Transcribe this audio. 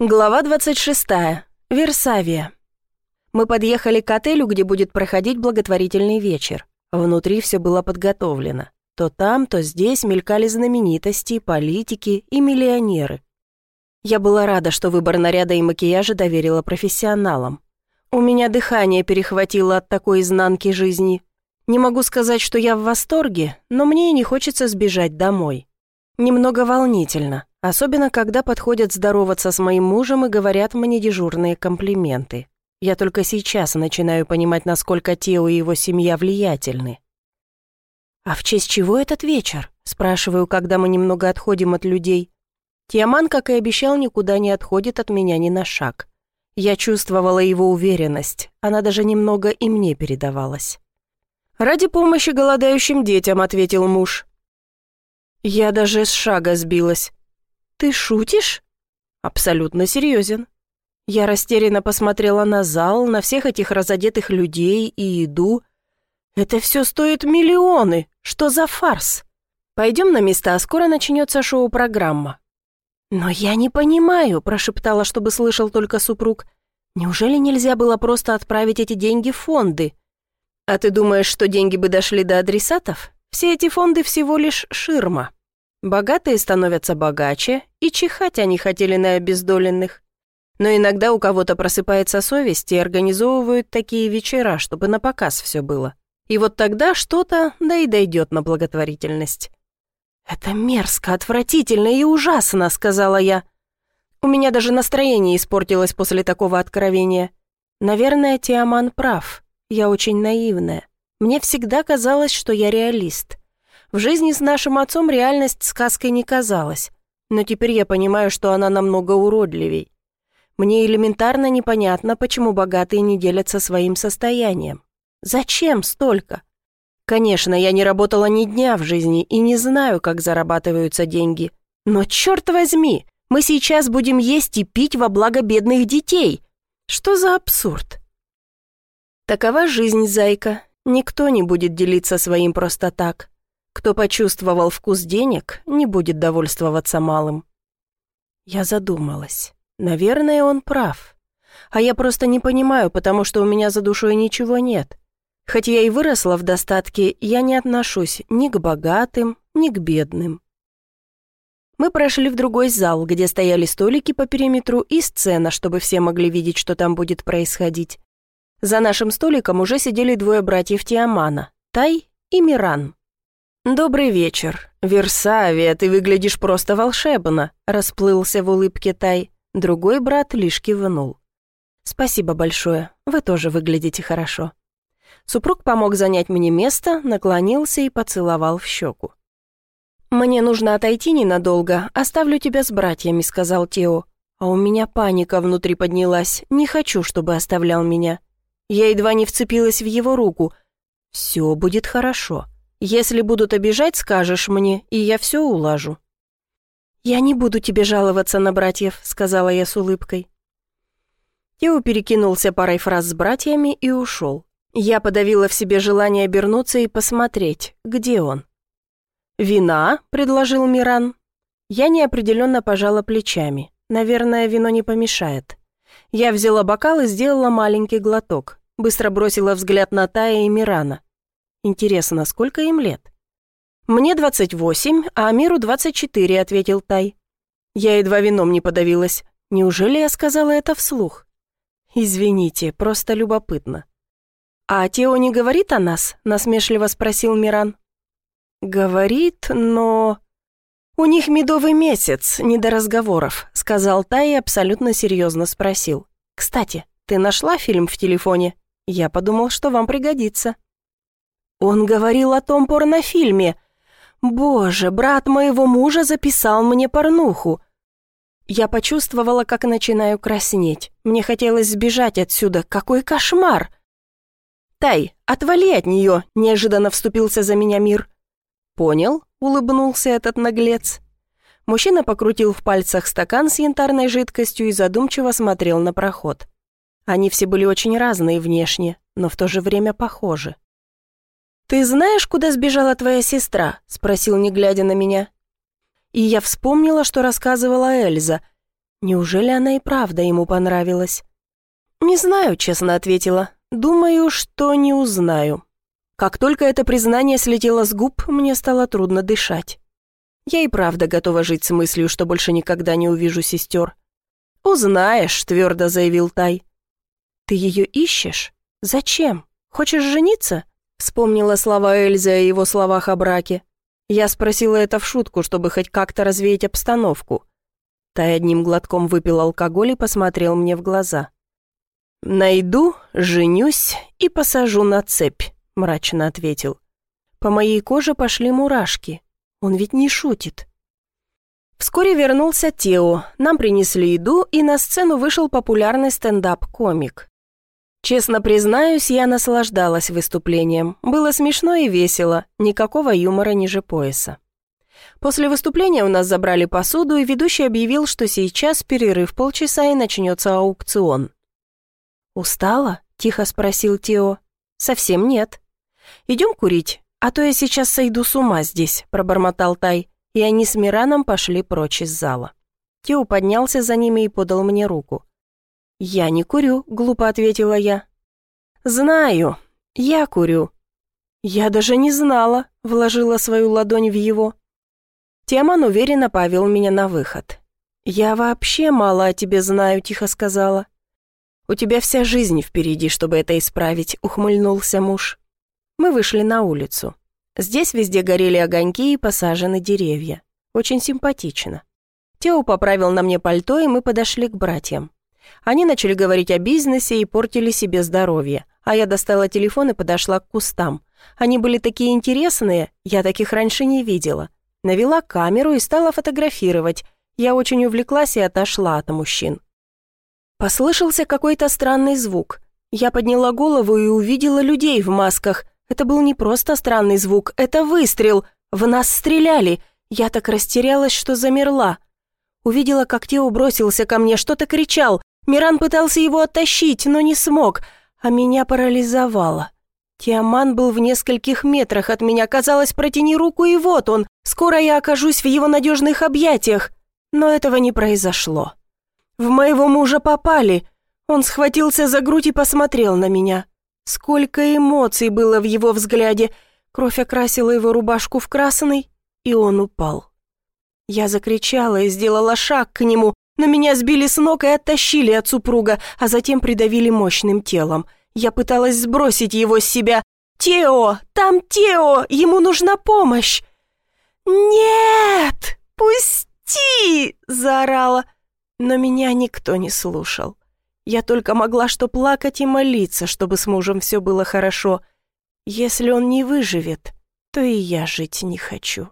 Глава 26. Версавия. Мы подъехали к отелю, где будет проходить благотворительный вечер. Внутри все было подготовлено. То там, то здесь мелькали знаменитости, политики и миллионеры. Я была рада, что выбор наряда и макияжа доверила профессионалам. У меня дыхание перехватило от такой изнанки жизни. Не могу сказать, что я в восторге, но мне не хочется сбежать домой. Немного волнительно. Особенно, когда подходят здороваться с моим мужем и говорят мне дежурные комплименты. Я только сейчас начинаю понимать, насколько Тео и его семья влиятельны. «А в честь чего этот вечер?» – спрашиваю, когда мы немного отходим от людей. Тиаман, как и обещал, никуда не отходит от меня ни на шаг. Я чувствовала его уверенность, она даже немного и мне передавалась. «Ради помощи голодающим детям», – ответил муж. Я даже с шага сбилась. «Ты шутишь?» «Абсолютно серьезен». Я растерянно посмотрела на зал, на всех этих разодетых людей и еду. «Это все стоит миллионы! Что за фарс?» «Пойдем на места, скоро начнется шоу-программа». «Но я не понимаю», – прошептала, чтобы слышал только супруг. «Неужели нельзя было просто отправить эти деньги в фонды?» «А ты думаешь, что деньги бы дошли до адресатов? Все эти фонды всего лишь ширма». Богатые становятся богаче, и чихать они хотели на обездоленных. Но иногда у кого-то просыпается совесть и организовывают такие вечера, чтобы на показ все было. И вот тогда что-то, да и дойдет на благотворительность. «Это мерзко, отвратительно и ужасно», — сказала я. У меня даже настроение испортилось после такого откровения. Наверное, Тиаман прав. Я очень наивная. Мне всегда казалось, что я реалист. В жизни с нашим отцом реальность сказкой не казалась, но теперь я понимаю, что она намного уродливей. Мне элементарно непонятно, почему богатые не делятся своим состоянием. Зачем столько? Конечно, я не работала ни дня в жизни и не знаю, как зарабатываются деньги. Но черт возьми, мы сейчас будем есть и пить во благо бедных детей. Что за абсурд? Такова жизнь, зайка. Никто не будет делиться своим просто так. Кто почувствовал вкус денег, не будет довольствоваться малым. Я задумалась. Наверное, он прав. А я просто не понимаю, потому что у меня за душой ничего нет. Хоть я и выросла в достатке, я не отношусь ни к богатым, ни к бедным. Мы прошли в другой зал, где стояли столики по периметру и сцена, чтобы все могли видеть, что там будет происходить. За нашим столиком уже сидели двое братьев Тиамана, Тай и Миран. «Добрый вечер. Версавия, ты выглядишь просто волшебно», расплылся в улыбке Тай. Другой брат лишь кивнул. «Спасибо большое. Вы тоже выглядите хорошо». Супруг помог занять мне место, наклонился и поцеловал в щеку. «Мне нужно отойти ненадолго, оставлю тебя с братьями», — сказал Тео. А у меня паника внутри поднялась, не хочу, чтобы оставлял меня. Я едва не вцепилась в его руку. «Все будет хорошо». Если будут обижать, скажешь мне, и я все улажу». «Я не буду тебе жаловаться на братьев», — сказала я с улыбкой. Тео перекинулся парой фраз с братьями и ушел. Я подавила в себе желание обернуться и посмотреть, где он. «Вина?» — предложил Миран. Я неопределенно пожала плечами. Наверное, вино не помешает. Я взяла бокал и сделала маленький глоток. Быстро бросила взгляд на Тая и Мирана. Интересно, сколько им лет? «Мне 28, а Амиру 24», — ответил Тай. Я едва вином не подавилась. Неужели я сказала это вслух? «Извините, просто любопытно». «А Тео не говорит о нас?» — насмешливо спросил Миран. «Говорит, но...» «У них медовый месяц, не до разговоров», — сказал Тай и абсолютно серьезно спросил. «Кстати, ты нашла фильм в телефоне? Я подумал, что вам пригодится». Он говорил о том порнофильме. Боже, брат моего мужа записал мне порнуху. Я почувствовала, как начинаю краснеть. Мне хотелось сбежать отсюда. Какой кошмар! «Тай, отвали от нее!» – неожиданно вступился за меня мир. «Понял?» – улыбнулся этот наглец. Мужчина покрутил в пальцах стакан с янтарной жидкостью и задумчиво смотрел на проход. Они все были очень разные внешне, но в то же время похожи. «Ты знаешь, куда сбежала твоя сестра?» — спросил, не глядя на меня. И я вспомнила, что рассказывала Эльза. Неужели она и правда ему понравилась? «Не знаю», — честно ответила. «Думаю, что не узнаю». Как только это признание слетело с губ, мне стало трудно дышать. Я и правда готова жить с мыслью, что больше никогда не увижу сестер. «Узнаешь», — твердо заявил Тай. «Ты ее ищешь? Зачем? Хочешь жениться?» Вспомнила слова Эльзы о его словах о браке. Я спросила это в шутку, чтобы хоть как-то развеять обстановку. Тай одним глотком выпил алкоголь и посмотрел мне в глаза. «Найду, женюсь и посажу на цепь», — мрачно ответил. По моей коже пошли мурашки. Он ведь не шутит. Вскоре вернулся Тео, нам принесли еду, и на сцену вышел популярный стендап-комик. Честно признаюсь, я наслаждалась выступлением. Было смешно и весело, никакого юмора ниже пояса. После выступления у нас забрали посуду, и ведущий объявил, что сейчас перерыв полчаса и начнется аукцион. «Устала?» – тихо спросил Тео. «Совсем нет». «Идем курить, а то я сейчас сойду с ума здесь», – пробормотал Тай, и они с Мираном пошли прочь из зала. Тео поднялся за ними и подал мне руку. «Я не курю», — глупо ответила я. «Знаю, я курю». «Я даже не знала», — вложила свою ладонь в его. Тиаман уверенно повел меня на выход. «Я вообще мало о тебе знаю», — тихо сказала. «У тебя вся жизнь впереди, чтобы это исправить», — ухмыльнулся муж. Мы вышли на улицу. Здесь везде горели огоньки и посажены деревья. Очень симпатично. Тео поправил на мне пальто, и мы подошли к братьям. Они начали говорить о бизнесе и портили себе здоровье, а я достала телефон и подошла к кустам. Они были такие интересные, я таких раньше не видела. Навела камеру и стала фотографировать. Я очень увлеклась и отошла от мужчин. Послышался какой-то странный звук. Я подняла голову и увидела людей в масках. Это был не просто странный звук, это выстрел. В нас стреляли. Я так растерялась, что замерла. Увидела, как Тео бросился ко мне, что-то кричал. Миран пытался его оттащить, но не смог, а меня парализовало. Тиаман был в нескольких метрах от меня, казалось, протяни руку, и вот он. Скоро я окажусь в его надежных объятиях. Но этого не произошло. В моего мужа попали. Он схватился за грудь и посмотрел на меня. Сколько эмоций было в его взгляде. Кровь окрасила его рубашку в красный, и он упал. Я закричала и сделала шаг к нему, но меня сбили с ног и оттащили от супруга, а затем придавили мощным телом. Я пыталась сбросить его с себя. «Тео! Там Тео! Ему нужна помощь!» «Нет! Пусти!» – заорала. Но меня никто не слушал. Я только могла что плакать и молиться, чтобы с мужем все было хорошо. Если он не выживет, то и я жить не хочу.